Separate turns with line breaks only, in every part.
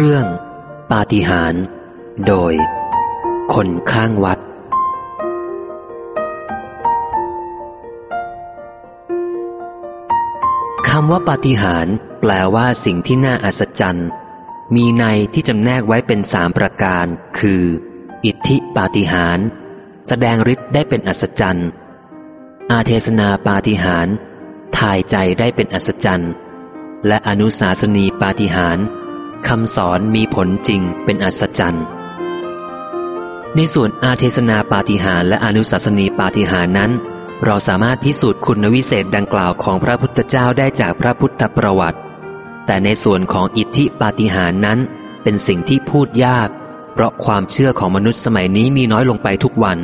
เรื่อง ปาฏิหาริย์โดย คนข้างวัด คำว่าปาฏิหาริย์แปลว่าสิ่งที่น่าอัศจรรย์ มีในที่จำแนกไว้เป็นสามประการ คือ อิทธิปาฏิหาริย์แสดงฤทธิ์ได้เป็นอัศจรรย์ อาเทศนาปาฏิหาริย์ถ่ายใจได้เป็นอัศจรรย์ และอนุสาสนีปาฏิหาริย์ คำสอนมีผลจริงเป็นอัศจรรย์ ในส่วนอาเทศนาปาฏิหารและอนุสาสนีปาฏิหารนั้น เราสามารถพิสูจน์คุณวิเศษดังกล่าวของพระพุทธเจ้าได้จากพระพุทธประวัติ แต่ในส่วนของอิทธิปาฏิหารนั้น เป็นสิ่งที่พูดยาก เพราะความเชื่อของมนุษย์สมัยนี้มีน้อยลงไปทุกวัน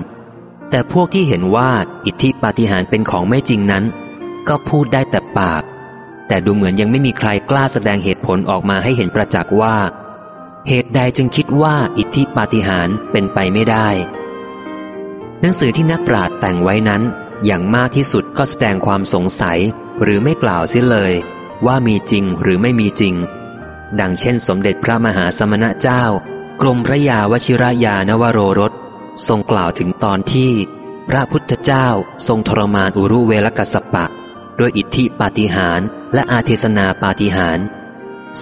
แต่พวกที่เห็นว่าอิทธิปาฏิหารเป็นของไม่จริงนั้น ก็พูดได้แต่ปาก แต่ดูเหมือนยังไม่มีใครกล้าแสดงเหตุผลออกมาให้เห็นประจักษ์ว่า เหตุใดจึงคิดว่าอิทธิปาฏิหาริย์เป็นไปไม่ได้ หนังสือที่นักปราชญ์แต่งไว้นั้น อย่างมากที่สุดก็แสดงความสงสัย หรือไม่กล่าวเสียเลย ว่ามีจริงหรือไม่มีจริง ดังเช่น สมเด็จพระมหาสมณะเจ้ากรมพระยาวชิรยานวโรรสทรงกล่าวถึงตอนที่ พระพุทธเจ้าทรงทรมานอุรุเวลกัสสปะ ด้วยอิทธิปาฏิหารและอาเทศนาปาฏิหาร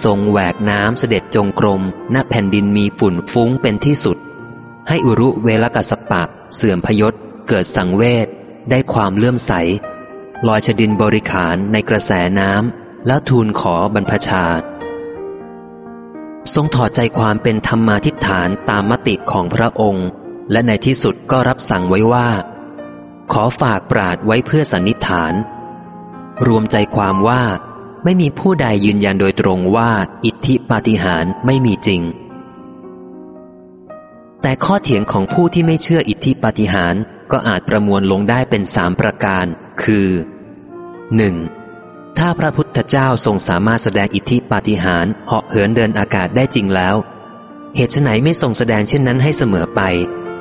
ทรงแหวกน้ำเสด็จจงกรมณแผ่นดินมีฝุ่นฟุ้งเป็นที่สุด ให้อุรุเวลกัสสปะ เสื่อมพยศ เกิดสังเวชได้ความเลื่อมใส ลอยชดินบริขารในกระแสน้ำแล้วทูลขอบรรพชา ทรงถอดใจความเป็นธรรมาทิฏฐานตามมติของพระองค์ และในที่สุดก็รับสั่งไว้ว่า ขอฝากปราดไว้เพื่อสันนิษฐาน รวมใจความว่า ไม่มีผู้ใดยืนยันโดยตรงว่า อิทธิปาฏิหาริย์ไม่มีจริง แต่ข้อเถียงของผู้ที่ไม่เชื่ออิทธิปาฏิหาริย์ก็อาจประมวลลงได้เป็นสามประการ คือ 1. ถ้าพระพุทธเจ้าทรงสามารถแสดงอิทธิปาฏิหาริย์เหาะเหินเดินอากาศได้จริงแล้ว เหตุไหนไม่ทรงแสดงเช่นนั้นให้เสมอไป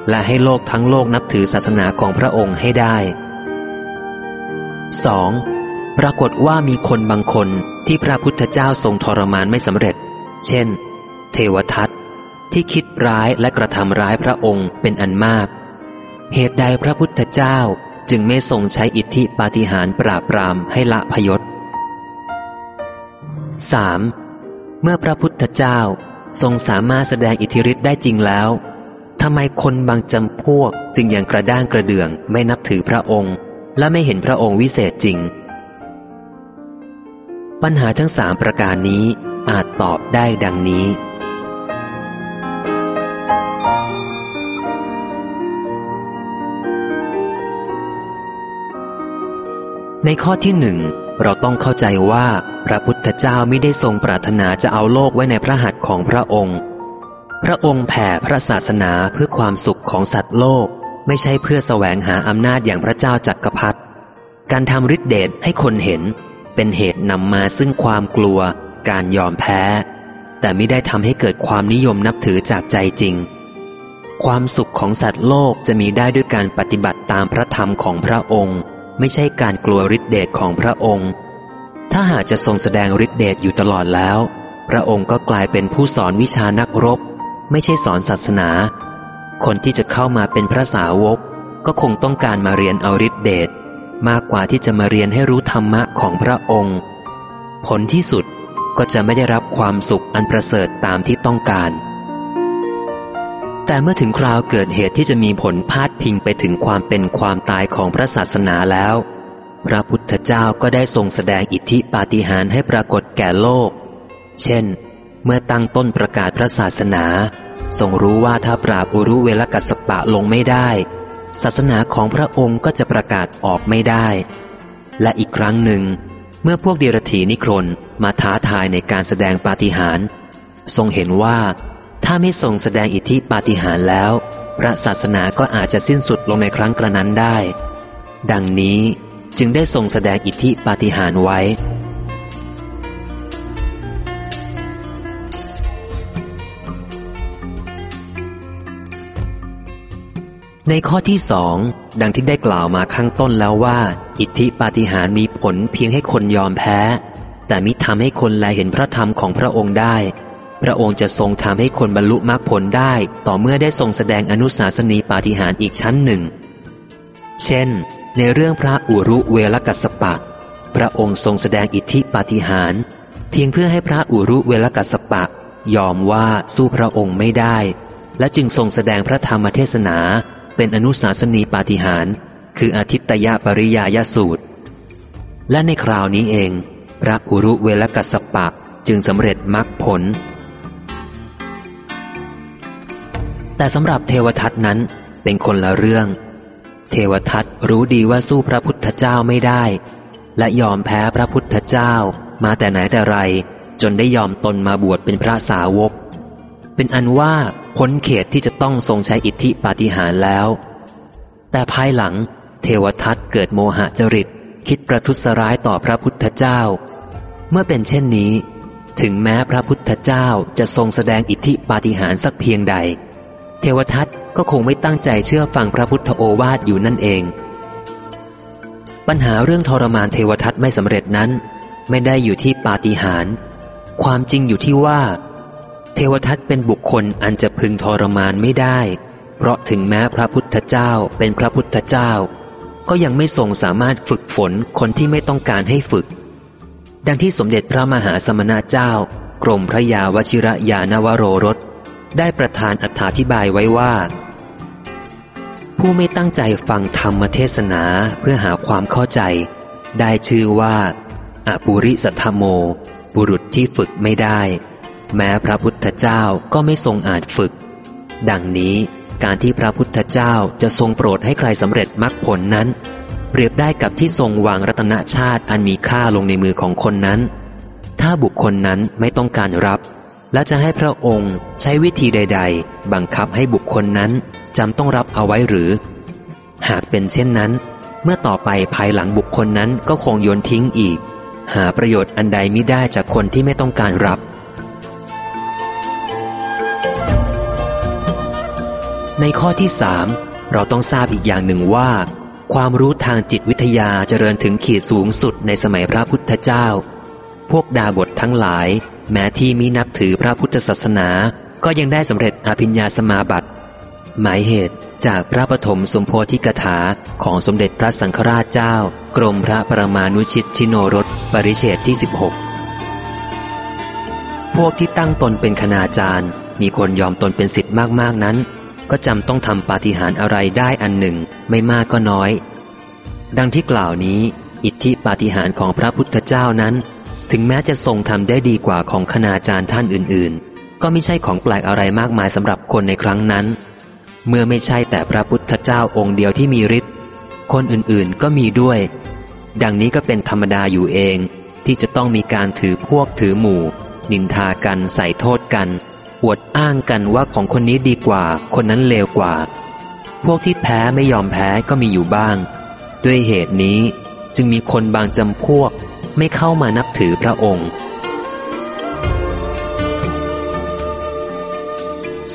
และให้โลกทั้งโลกนับถือศาสนาของพระองค์ให้ได้ 2. ปรากฏว่ามีคนบางคนที่พระพุทธเจ้าทรงทรมานไม่สำเร็จ เช่น เทวทัตที่คิดร้ายและกระทำร้ายพระองค์เป็นอันมาก เหตุใดพระพุทธเจ้าจึงไม่ทรงใช้อิทธิปาฏิหาริย์ปราบปรามให้ละพยศ 3. เมื่อพระพุทธเจ้าทรงสามารถแสดงอิทธิฤทธิ์ได้จริงแล้วทำไมคนบางจำพวกจึงยังกระด้างกระเดื่องไม่นับถือพระองค์ และไม่เห็นพระองค์วิเศษจริง ปัญหาทั้งสามประการนี้อาจตอบได้ดังนี้ ในข้อที่หนึ่งเราต้องเข้าใจว่าพระพุทธเจ้าไม่ได้ทรงปรารถนาจะเอาโลกไว้ในพระหัตถ์ของพระองค์ พระองค์แผ่พระศาสนาเพื่อความสุขของสัตว์โลก ไม่ใช่เพื่อแสวงหาอำนาจอย่างพระเจ้าจักรพรรดิการทำฤทธิเดชให้คนเห็น เป็นเหตุนำมาซึ่งความกลัว การยอมแพ้ แต่ไม่ได้ทำให้เกิดความนิยมนับถือจากใจจริง ความสุขของสัตว์โลกจะมีได้ด้วยการปฏิบัติตามพระธรรมของพระองค์ ไม่ใช่การกลัวฤทธิเดชของพระองค์ ถ้าหากจะทรงแสดงฤทธิเดชอยู่ตลอดแล้ว พระองค์ก็กลายเป็นผู้สอนวิชานักรบ ไม่ใช่สอนศาสนา คนที่จะเข้ามาเป็นพระสาวกก็คงต้องการมาเรียนเอาฤทธิเดช มากกว่าที่จะมาเรียนให้รู้ธรรมะของพระองค์ ผลที่สุดก็จะไม่ได้รับความสุขอันประเสริฐตามที่ต้องการ แต่เมื่อถึงคราวเกิดเหตุที่จะมีผลพาดพิงไปถึงความเป็นความตายของพระศาสนาแล้ว พระพุทธเจ้าก็ได้ทรงแสดงอิทธิปาฏิหาริย์ให้ปรากฏแก่โลก เช่น เมื่อตั้งต้นประกาศพระศาสนา ทรงรู้ว่าถ้าปราบอุรุเวลกัสปะลงไม่ได้ ศาสนาของพระองค์ก็จะประกาศออกไม่ได้ และอีกครั้งหนึ่ง เมื่อพวกเดรถีนิครนมาท้าทายในการแสดงปาฏิหาริย์ทรงเห็นว่าถ้าไม่ทรงแสดงอิทธิปาฏิหาริย์แล้ว พระศาสนาก็อาจจะสิ้นสุดลงในครั้งกระนั้นได้ ดังนี้จึงได้ทรงแสดงอิทธิปาฏิหาริย์ไว้ ในข้อที่สองดังที่ได้กล่าวมาข้างต้นแล้วว่า อิทธิปาฏิหาริย์มีผลเพียงให้คนยอมแพ้ แต่มิทำให้คนแลเห็นพระธรรมของพระองค์ได้ พระองค์จะทรงทำให้คนบรรลุมรรคผลได้ ต่อเมื่อได้ทรงแสดงอนุสาสนีปาฏิหาริย์อีกชั้นหนึ่ง เช่น ในเรื่องพระอุรุเวลกัสปะ พระองค์ทรงแสดงอิทธิปาฏิหาริย์เพียงเพื่อให้พระอุรุเวลกัสปะ ยอมว่าสู้พระองค์ไม่ได้ และจึงทรงแสดงพระธรรมเทศนา เป็นอนุสาสนีปาฏิหาร คืออาทิตยปริยายสูตร และในคราวนี้เอง พระอุรุเวลกัสปะจึงสำเร็จมรรคผล แต่สำหรับเทวทัตนั้นเป็นคนละเรื่อง เทวทัตรู้ดีว่าสู้พระพุทธเจ้าไม่ได้ และยอมแพ้พระพุทธเจ้ามาแต่ไหนแต่ไร จนได้ยอมตนมาบวชเป็นพระสาวก เป็นอันว่าพ้นเขตที่จะต้องทรงใช้อิทธิปาฏิหาริย์แล้ว แต่ภายหลัง เทวทัตเกิดโมหะจริต คิดประทุษร้ายต่อพระพุทธเจ้า เมื่อเป็นเช่นนี้ ถึงแม้พระพุทธเจ้าจะทรงแสดงอิทธิปาฏิหาริย์สักเพียงใด เทวทัตก็คงไม่ตั้งใจเชื่อฟังพระพุทธโอวาทอยู่นั่นเอง ปัญหาเรื่องทรมานเทวทัตไม่สำเร็จนั้น ไม่ได้อยู่ที่ปาฏิหาริย์ความจริงอยู่ที่ว่า เทวทัตเป็นบุคคลอันจะพึงทรมานไม่ได้ เพราะถึงแม้พระพุทธเจ้าเป็นพระพุทธเจ้า ก็ยังไม่ทรงสามารถฝึกฝนคนที่ไม่ต้องการให้ฝึก ดังที่สมเด็จพระมหาสมณเจ้า กรมพระยาวชิระยานวโรรส ได้ประธานอธิบายไว้ว่า ผู้ไม่ตั้งใจฟังธรรมเทศนาเพื่อหาความเข้าใจ ได้ชื่อว่าอปุริสัทธโม บุรุษที่ฝึกไม่ได้ แม้พระพุทธเจ้าก็ไม่ทรงอาจฝึก ดังนี้การที่พระพุทธเจ้าจะทรงโปรดให้ใครสำเร็จมรรคผลนั้น เปรียบได้กับที่ทรงวางรัตนชาติอันมีค่าลงในมือของคนนั้น ถ้าบุคคลนั้นไม่ต้องการรับ และจะให้พระองค์ใช้วิธีใด ๆ บังคับให้บุคคลนั้นจำต้องรับเอาไว้หรือ หากเป็นเช่นนั้น เมื่อต่อไปภายหลังบุคคลนั้นก็คงโยนทิ้งอีก หาประโยชน์อันใดไม่ได้จากคนที่ไม่ต้องการรับ ในข้อที่สามเราต้องทราบอีกอย่างหนึ่งว่า ความรู้ทางจิตวิทยาเจริญถึงขีดสูงสุดในสมัยพระพุทธเจ้า พวกดาบททั้งหลาย แม้ที่มินับถือพระพุทธศาสนา ก็ยังได้สำเร็จอภิญญาสมาบัติ หมายเหตุจากพระปฐมสมโพธิกถาของสมเด็จพระสังฆราชเจ้า กรมพระประมาณุชิตชิโนรสปริเชตที่ 16 พวกที่ตั้งตนเป็นคณาจารย์ มีคนยอมตนเป็นสิทธิ์มากๆนั้น ก็จำต้องทำปาฏิหาริย์อะไรได้อันหนึ่ง ไม่มากก็น้อย ดังที่กล่าวนี้ อิทธิปาฏิหาริย์ของพระพุทธเจ้านั้น ถึงแม้จะทรงทำได้ดีกว่าของคณาจารย์ท่านอื่น ๆ ก็ไม่ใช่ของแปลกอะไรมากมายสำหรับคนในครั้งนั้น เมื่อไม่ใช่แต่พระพุทธเจ้าองค์เดียวที่มีฤทธิ์คนอื่นๆก็มีด้วย ดังนี้ก็เป็นธรรมดาอยู่เอง ที่จะต้องมีการถือพวกถือหมู่ นินทากันใส่โทษกัน อวดอ้างกันว่าของคนนี้ดีกว่า คนนั้นเลวกว่า พวกที่แพ้ไม่ยอมแพ้ก็มีอยู่บ้าง ด้วยเหตุนี้จึงมีคนบางจำพวกไม่เข้ามานับถือพระองค์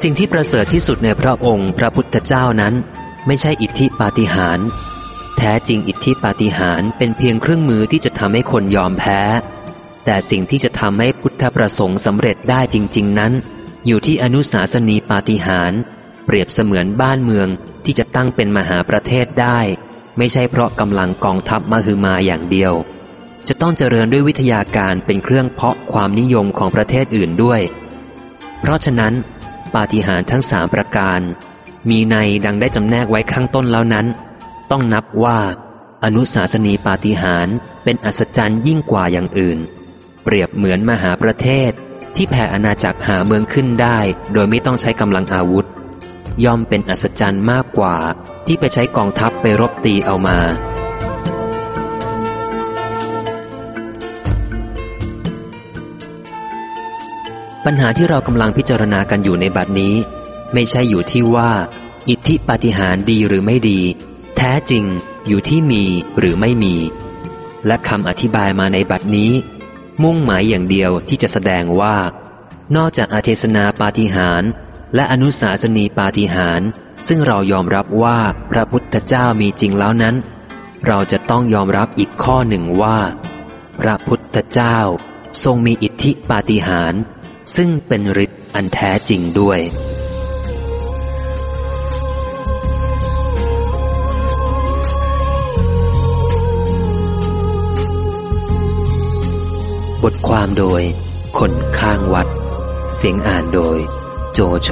สิ่งที่ประเสริฐที่สุดในพระองค์พระพุทธเจ้านั้น ไม่ใช่อิทธิปาฏิหาริย์แท้จริงอิทธิปาฏิหาริย์เป็นเพียงเครื่องมือที่จะทำให้คนยอมแพ้ แต่สิ่งที่จะทำให้พุทธประสงค์สำเร็จได้จริง ๆ นั้น อยู่ที่อนุสาสนีปาฏิหารเปรียบเสมือนบ้านเมืองที่จะตั้งเป็นมหาประเทศได้ ไม่ใช่เพราะกำลังกองทัพมาคือมาอย่างเดียว จะต้องเจริญด้วยวิทยาการเป็นเครื่องเพาะความนิยมของประเทศอื่นด้วย เพราะฉะนั้น ปาฏิหาริย์ทั้งสามประการ มีในดังได้จำแนกไว้ข้างต้นแล้วนั้น ต้องนับว่า อนุสาสนีปาฏิหาริย์เป็นอัศจรรย์ยิ่งกว่าอย่างอื่น เปรียบเหมือนมหาประเทศ ที่แผ่อาณาจักรหาเมืองขึ้นได้ โดยไม่ต้องใช้กำลังอาวุธ ย่อมเป็นอัศจรรย์มากกว่าที่ไปใช้กองทัพไปรบตีเอามา ปัญหาที่เรากำลังพิจารณากันอยู่ในบัดนี้ ไม่ใช่อยู่ที่ว่า อิทธิปาฏิหาริย์ดีหรือไม่ดี แท้จริงอยู่ที่มีหรือไม่มี และคำอธิบายมาในบัดนี้ มุ่งหมายอย่างเดียวที่จะแสดงว่า นอกจากอาเทศนาปาฏิหารและอนุสาสนีปาฏิหารซึ่งเรายอมรับว่าพระพุทธเจ้ามีจริงแล้วนั้น เราจะต้องยอมรับอีกข้อหนึ่งว่า พระพุทธเจ้าทรงมีอิทธิปาฏิหารซึ่งเป็นฤทธิ์อันแท้จริงด้วย บทความโดย คนข้างวัด เสียงอ่านโดย โจโฉ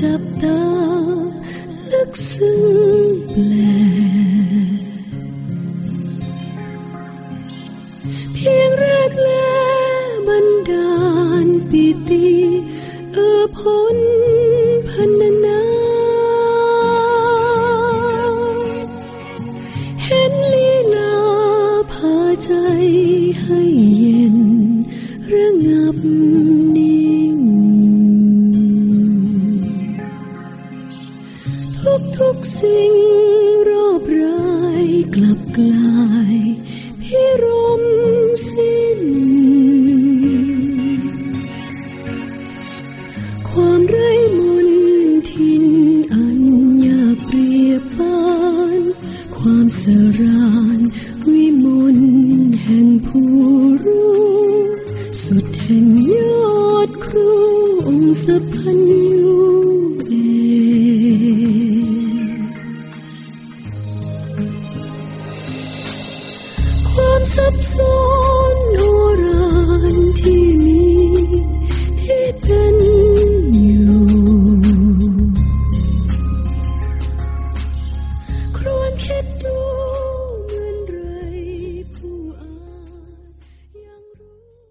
จับตาลึกซึ้งแปล sắp